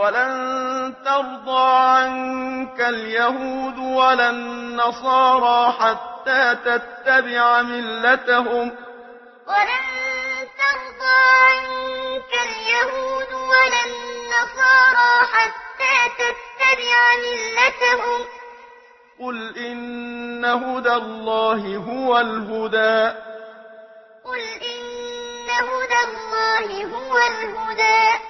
ولن ترضى عنك اليهود ولا النصارى حتى تتبع ملتهم. ولن ترضى عنك اليهود ولا النصارى حتى تتبع ملتهم. قل إن هدى الله هو الهدى. قل إن هدى الله هو الهدى.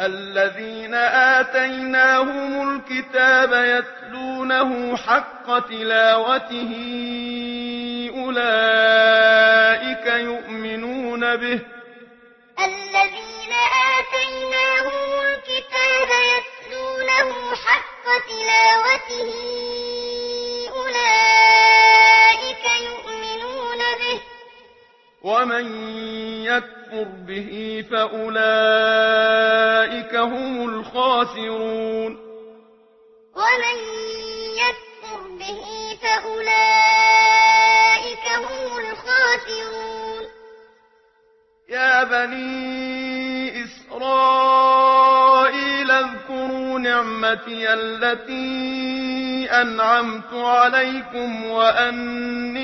الذين آتيناهم الكتاب يتلونه حق تلاوته أولئك يؤمنون به. الذين آتيناهم الكتاب يتلونه حق تلاوته أولئك يؤمنون به. ومن يكفر به فأولئك هم الخاسرون ومن يكفر به فأولئك هم الخاسرون يا بني إسرائيل اذكروا نعمتي التي أنعمت عليكم وأني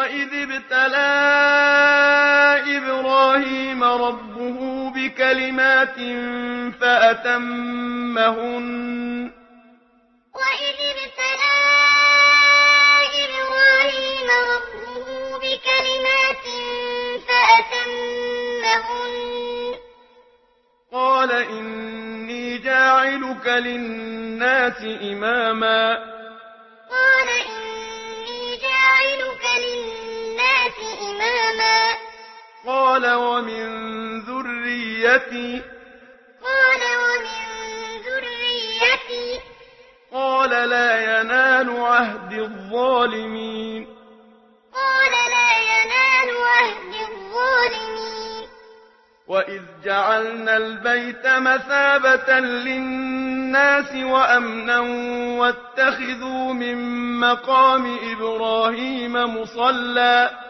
وإذ ابتلى إبراهيم ربه بكلمات فأتمهن وإذ ابتلى إبراهيم ربه بكلمات فأتمهن قال إني جاعلك للناس إماما قال ومن ذريتي قال ومن ذريتي قال لا ينال عهد الظالمين قال لا ينال عهد الظالمين وإذ جعلنا البيت مثابة للناس وأمنا واتخذوا من مقام إبراهيم مصلى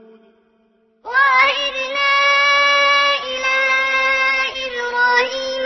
وعهدنا إلى إبراهيم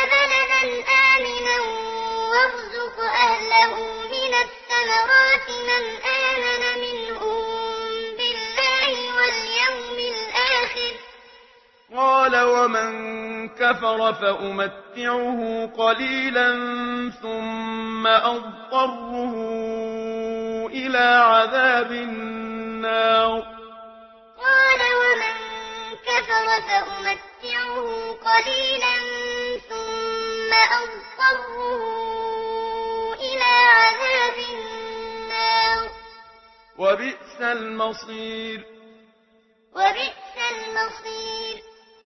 قال ومن كفر فأمتعه قليلا ثم أضطره إلى عذاب النار. قال ومن كفر فأمتعه قليلا ثم أضطره إلى عذاب النار. وبئس المصير. وبئس المصير.